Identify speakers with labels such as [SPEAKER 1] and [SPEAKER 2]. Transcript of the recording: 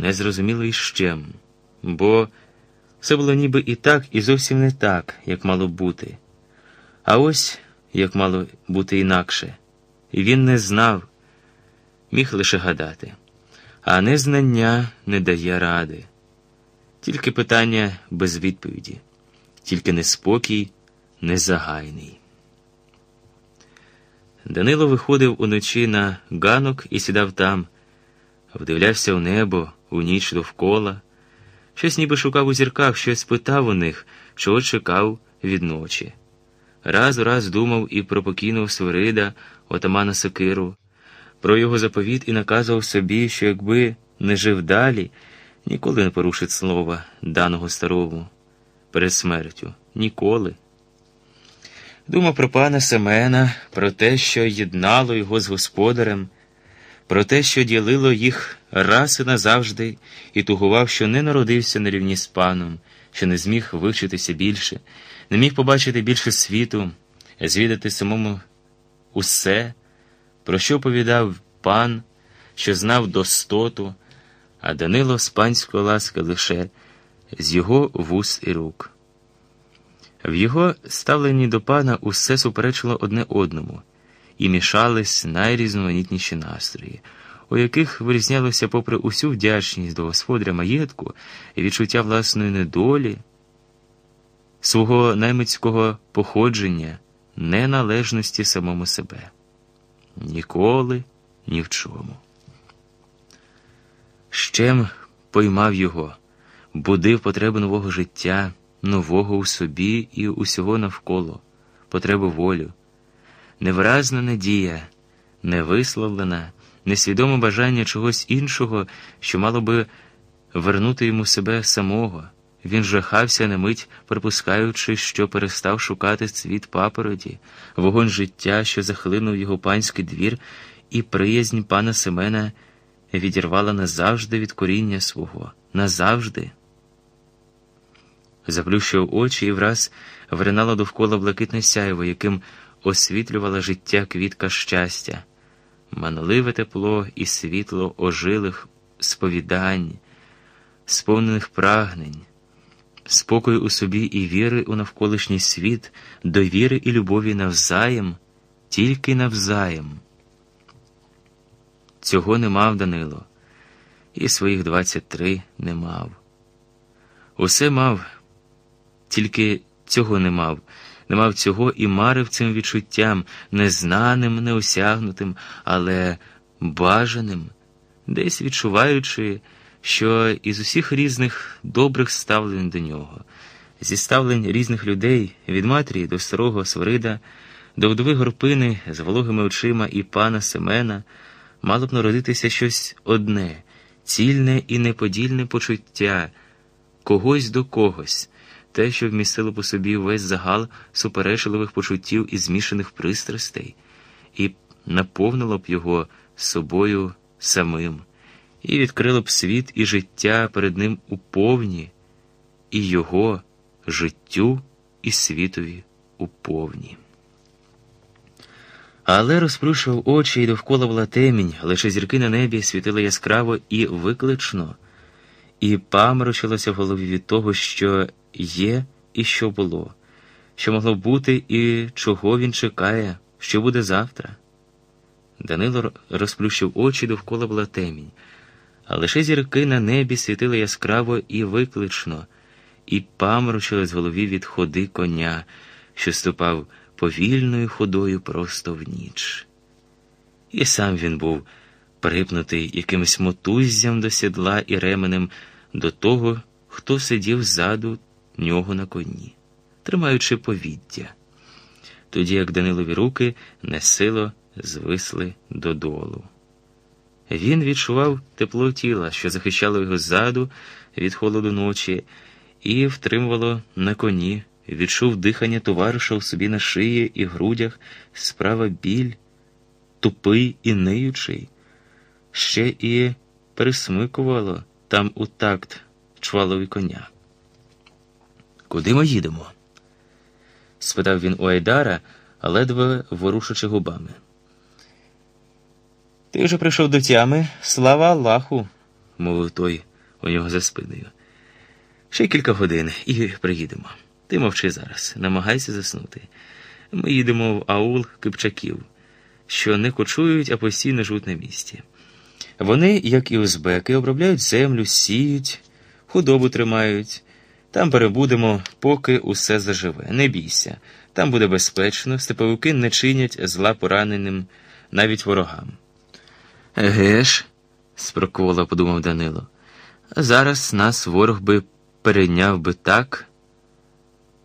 [SPEAKER 1] незрозуміло із чим, бо все було ніби і так, і зовсім не так, як мало бути. А ось як мало бути інакше, і він не знав, міг лише гадати, а незнання не дає ради. Тільки питання без відповіді, тільки неспокій незагайний. Данило виходив уночі на ганок і сідав там, вдивлявся в небо, у ніч довкола, щось ніби шукав у зірках, щось питав у них, чого чекав від ночі. Раз у раз думав і про покійного Свирида, отамана Сокиру, про його заповіт і наказував собі, що якби не жив далі, ніколи не порушить слова, даного старому, перед смертю. Ніколи. Думав про пана Семена, про те, що єднало його з господарем, про те, що ділило їх раз і назавжди, і тугував, що не народився на рівні з паном, що не зміг вивчитися більше, не міг побачити більше світу, звідати самому усе, про що повідав пан, що знав достоту, а Данило з панської ласки лише з його вуз і рук. В його ставленні до пана усе суперечило одне одному, і мішались найрізноманітніші настрої, у яких вирізнялося, попри усю вдячність до господаря маєтку і відчуття власної недолі, свого наймицького походження, неналежності самому себе. Ніколи ні в чому. Щем поймав його, будив потреби нового життя нового у собі і усього навколо, потребу волю, невиразна надія, невисловлена, несвідоме бажання чогось іншого, що мало би вернути йому себе самого. Він жахався на мить, припускаючи, що перестав шукати цвіт папороті, вогонь життя, що захлинув його панський двір, і приязнь пана Семена відірвала назавжди від коріння свого, назавжди заплющив очі і враз вринало довкола блакитне сяйво, яким освітлювала життя квітка щастя, манливе тепло і світло ожилих сповідань, сповнених прагнень, спокою у собі і віри у навколишній світ, довіри і любові навзаєм, тільки навзаєм. Цього не мав Данило, і своїх двадцять три не мав. Усе мав. Тільки цього не мав, не мав цього і марив цим відчуттям, незнаним, неосягнутим, але бажаним, десь відчуваючи, що із усіх різних добрих ставлень до нього, зі ставлень різних людей, від матері до старого Свирида, до вдови горпини з вологими очима і пана Семена, мало б народитися щось одне, цільне і неподільне почуття когось до когось те, що вмістило по собі весь загал суперечливих почуттів і змішаних пристрастей, і наповнило б його собою самим, і відкрило б світ і життя перед ним у повні, і його життю і світові у повні. Але розплющував очі і довкола була темінь, лише зірки на небі світили яскраво і виклично, і паморочилося в голові від того, що є і що було, що могло бути і чого він чекає, що буде завтра. Данило розплющив очі довкола була темінь, а лише зірки на небі світили яскраво і виклично, і паморочили з голові від ходи коня, що ступав повільною ходою просто в ніч. І сам він був припнутий якимось мотуззям до сідла і ременем до того, хто сидів ззаду нього на коні, тримаючи повіддя. Тоді як Данилові руки несило звисли додолу. Він відчував тепло тіла, що захищало його ззаду від холоду ночі, і втримувало на коні, відчув дихання товариша у собі на шиї і грудях, справа біль, тупий і ниючий, ще і пересмикувало там у такт чвалові коня. Куди ми їдемо? спитав він у Айдара, ледве ворушачи губами. Ти вже прийшов до тями, слава Аллаху, мовив той, у нього за спиною. Ще кілька годин і приїдемо. Ти мовчи зараз, намагайся заснути. Ми їдемо в аул Кипчаків, що не кочують, а постійно живуть на місці. Вони, як і узбеки, обробляють землю, сіють, худобу тримають. Там перебудемо, поки усе заживе. Не бійся, там буде безпечно, степовики не чинять зла пораненим навіть ворогам. Еге ж, спроквола подумав Данило. Зараз нас ворог би перейняв би так,